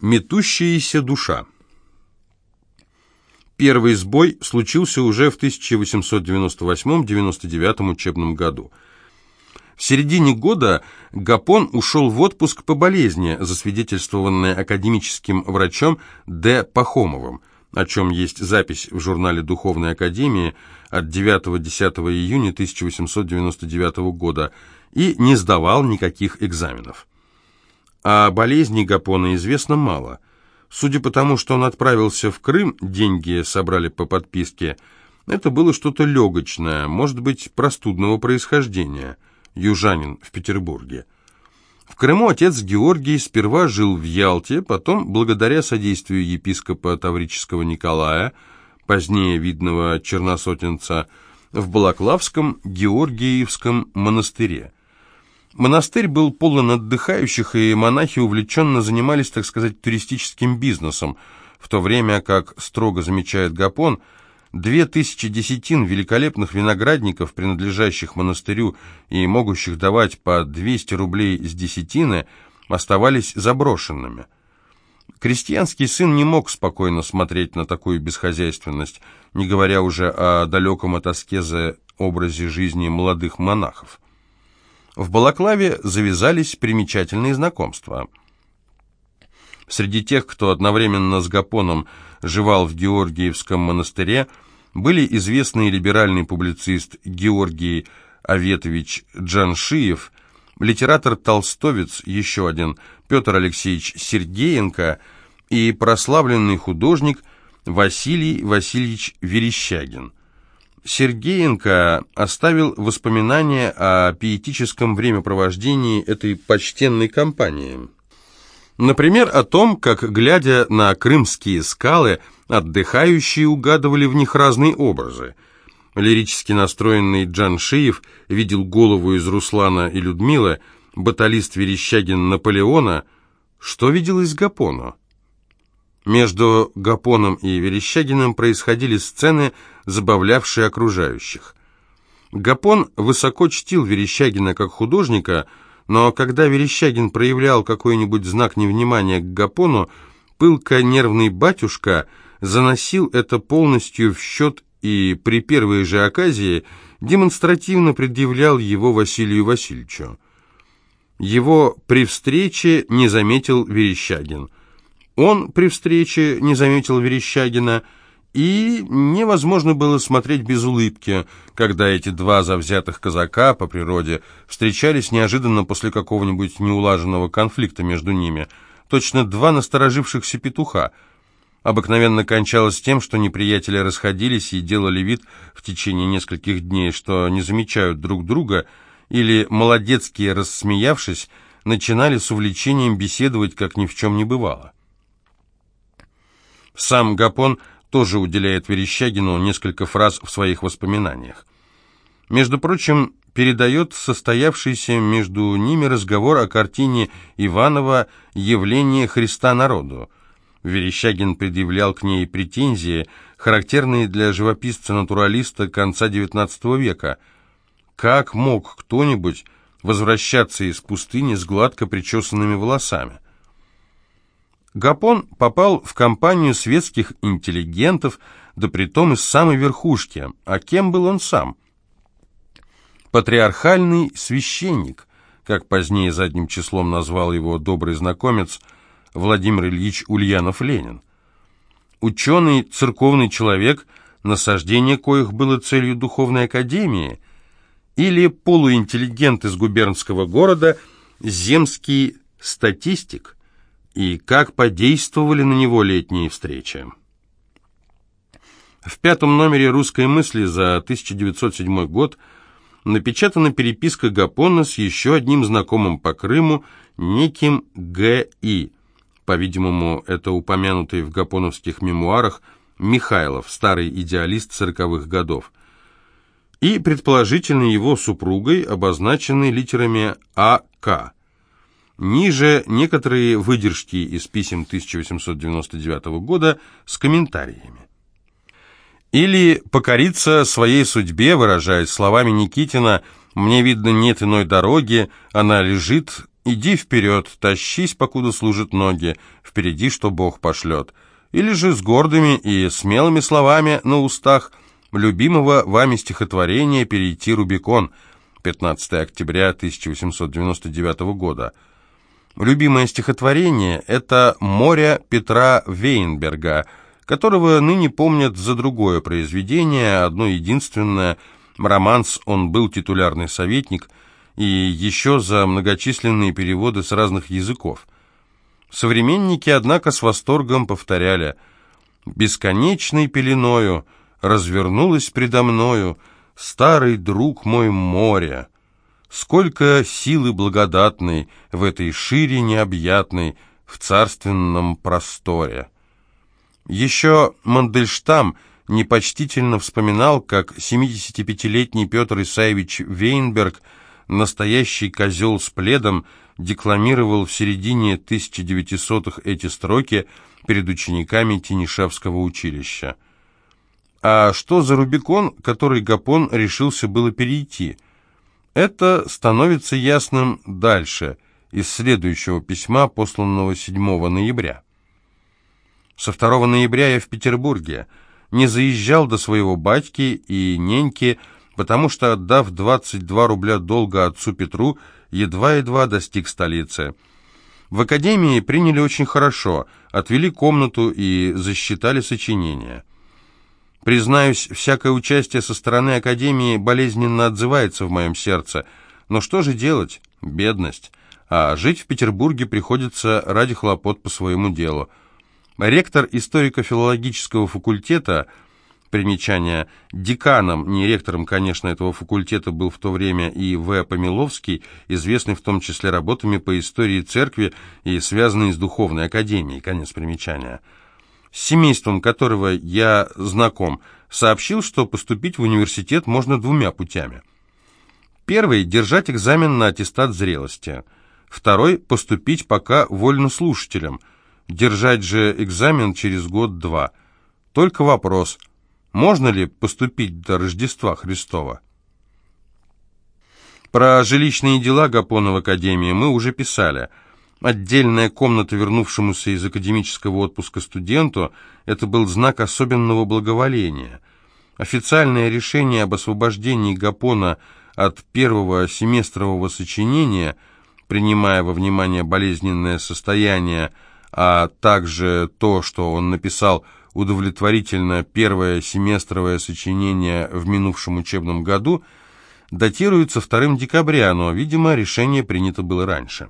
Метущаяся душа. Первый сбой случился уже в 1898-99 учебном году. В середине года Гапон ушел в отпуск по болезни, засвидетельствованной академическим врачом Д. Пахомовым, о чем есть запись в журнале Духовной Академии от 9-10 июня 1899 года, и не сдавал никаких экзаменов. О болезни Гапона известно мало. Судя по тому, что он отправился в Крым, деньги собрали по подписке, это было что-то легочное, может быть, простудного происхождения. Южанин в Петербурге. В Крыму отец Георгий сперва жил в Ялте, потом, благодаря содействию епископа Таврического Николая, позднее видного черносотенца, в Балаклавском Георгиевском монастыре. Монастырь был полон отдыхающих, и монахи увлеченно занимались, так сказать, туристическим бизнесом, в то время как, строго замечает Гапон, две тысячи десятин великолепных виноградников, принадлежащих монастырю и могущих давать по 200 рублей с десятины, оставались заброшенными. Крестьянский сын не мог спокойно смотреть на такую бесхозяйственность, не говоря уже о далеком от аскезы образе жизни молодых монахов. В Балаклаве завязались примечательные знакомства. Среди тех, кто одновременно с Гапоном жевал в Георгиевском монастыре, были известный либеральный публицист Георгий Аветович Джаншиев, литератор-толстовец, еще один, Петр Алексеевич Сергеенко и прославленный художник Василий Васильевич Верещагин – Сергеенко оставил воспоминания о пиетическом времяпровождении этой почтенной компании. Например, о том, как, глядя на крымские скалы, отдыхающие угадывали в них разные образы. Лирически настроенный Джан Шиев видел голову из Руслана и Людмилы, баталист Верещагин Наполеона. Что видел из Гапона? Между Гапоном и Верещагиным происходили сцены, забавлявшие окружающих. Гапон высоко чтил Верещагина как художника, но когда Верещагин проявлял какой-нибудь знак невнимания к Гапону, пылко-нервный батюшка заносил это полностью в счет и при первой же оказии демонстративно предъявлял его Василию Васильевичу. Его при встрече не заметил Верещагин – он при встрече не заметил Верещагина, и невозможно было смотреть без улыбки, когда эти два завзятых казака по природе встречались неожиданно после какого-нибудь неулаженного конфликта между ними, точно два насторожившихся петуха. Обыкновенно кончалось тем, что неприятели расходились и делали вид в течение нескольких дней, что не замечают друг друга, или, молодецкие рассмеявшись, начинали с увлечением беседовать, как ни в чем не бывало. Сам Гапон тоже уделяет Верещагину несколько фраз в своих воспоминаниях. Между прочим, передает состоявшийся между ними разговор о картине Иванова «Явление Христа народу». Верещагин предъявлял к ней претензии, характерные для живописца-натуралиста конца XIX века. Как мог кто-нибудь возвращаться из пустыни с гладко причесанными волосами? Гапон попал в компанию светских интеллигентов, да притом из самой верхушки. А кем был он сам? Патриархальный священник, как позднее задним числом назвал его добрый знакомец Владимир Ильич Ульянов-Ленин. Ученый, церковный человек, насаждение коих было целью духовной академии, или полуинтеллигент из губернского города, земский статистик – и как подействовали на него летние встречи. В пятом номере «Русской мысли» за 1907 год напечатана переписка Гапона с еще одним знакомым по Крыму, неким Г.И. По-видимому, это упомянутый в гапоновских мемуарах Михайлов, старый идеалист сороковых годов, и, предположительно, его супругой, обозначенной литерами А.К. Ниже некоторые выдержки из писем 1899 года с комментариями. Или покориться своей судьбе, выражаясь словами Никитина, «Мне видно, нет иной дороги, она лежит, Иди вперед, тащись, покуда служат ноги, впереди, что Бог пошлет. Или же с гордыми и смелыми словами на устах любимого вами стихотворения «Перейти Рубикон» 15 октября 1899 года. Любимое стихотворение – это «Море» Петра Вейнберга, которого ныне помнят за другое произведение, одно единственное – романс «Он был титулярный советник», и еще за многочисленные переводы с разных языков. Современники, однако, с восторгом повторяли «Бесконечной пеленою развернулась предо мною старый друг мой море». Сколько силы благодатной в этой шире необъятной, в царственном просторе. Еще Мандельштам непочтительно вспоминал, как 75-летний Петр Исаевич Вейнберг – настоящий козел с пледом, декламировал в середине 1900-х эти строки перед учениками Тинишевского училища. А что за Рубикон, который Гапон решился было перейти? Это становится ясным дальше, из следующего письма, посланного 7 ноября. Со 2 ноября я в Петербурге, не заезжал до своего батьки и неньки, потому что, отдав 22 рубля долга отцу Петру, едва-едва достиг столицы. В академии приняли очень хорошо, отвели комнату и засчитали сочинения. Признаюсь, всякое участие со стороны академии болезненно отзывается в моем сердце. Но что же делать? Бедность. А жить в Петербурге приходится ради хлопот по своему делу. Ректор историко-филологического факультета – Примечание. Деканом, не ректором, конечно, этого факультета был в то время и В. Помиловский, известный в том числе работами по истории церкви и связанный с духовной академией. Конец примечания. С семейством которого я знаком, сообщил, что поступить в университет можно двумя путями. Первый – держать экзамен на аттестат зрелости. Второй – поступить пока вольнослушателем. Держать же экзамен через год-два. Только вопрос – можно ли поступить до Рождества Христова? Про жилищные дела Гапона в Академии мы уже писали. Отдельная комната вернувшемуся из академического отпуска студенту – это был знак особенного благоволения. Официальное решение об освобождении Гапона от первого семестрового сочинения, принимая во внимание болезненное состояние, а также то, что он написал – удовлетворительно первое семестровое сочинение в минувшем учебном году, датируется 2 декабря, но, видимо, решение принято было раньше.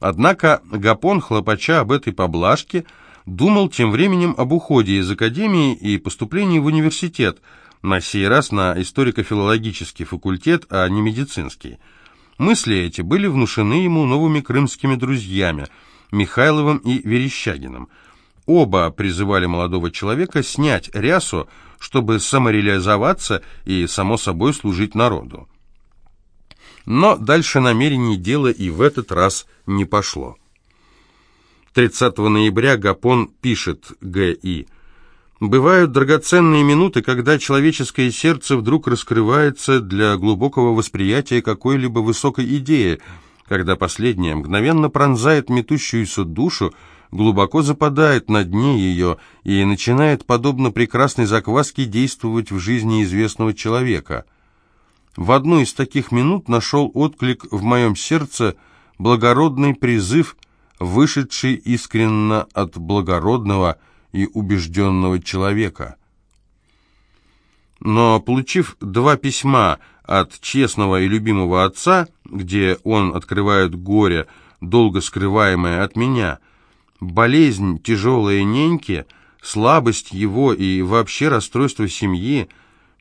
Однако Гапон, хлопача об этой поблажке, думал тем временем об уходе из академии и поступлении в университет, на сей раз на историко-филологический факультет, а не медицинский. Мысли эти были внушены ему новыми крымскими друзьями, Михайловым и Верещагиным – Оба призывали молодого человека снять рясу, чтобы самореализоваться и, само собой, служить народу. Но дальше намерений дела и в этот раз не пошло. 30 ноября Гапон пишет Г.И. «Бывают драгоценные минуты, когда человеческое сердце вдруг раскрывается для глубокого восприятия какой-либо высокой идеи, когда последняя мгновенно пронзает метущуюся душу, глубоко западает на дне ее и начинает, подобно прекрасной закваске, действовать в жизни известного человека. В одну из таких минут нашел отклик в моем сердце благородный призыв, вышедший искренно от благородного и убежденного человека. Но, получив два письма от честного и любимого отца, где он открывает горе, долго скрываемое от меня – болезнь тяжелая неньки, слабость его и вообще расстройство семьи,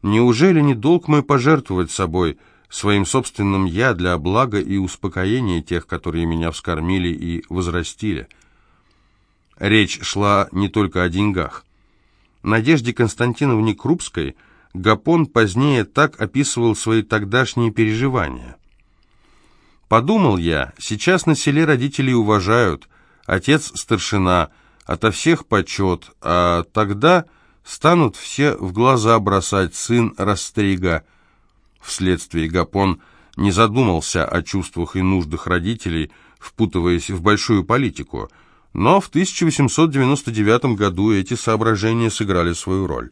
неужели не долг мой пожертвовать собой, своим собственным «я» для блага и успокоения тех, которые меня вскормили и возрастили? Речь шла не только о деньгах. Надежде Константиновне Крупской Гапон позднее так описывал свои тогдашние переживания. «Подумал я, сейчас на селе родителей уважают, Отец старшина, ото всех почет, а тогда станут все в глаза бросать сын Растрига. Вследствие Гапон не задумался о чувствах и нуждах родителей, впутываясь в большую политику, но в 1899 году эти соображения сыграли свою роль.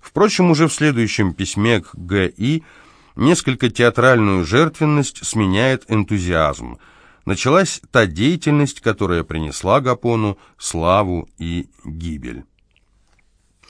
Впрочем, уже в следующем письме к Г.И. несколько театральную жертвенность сменяет энтузиазм. Началась та деятельность, которая принесла Гапону славу и гибель.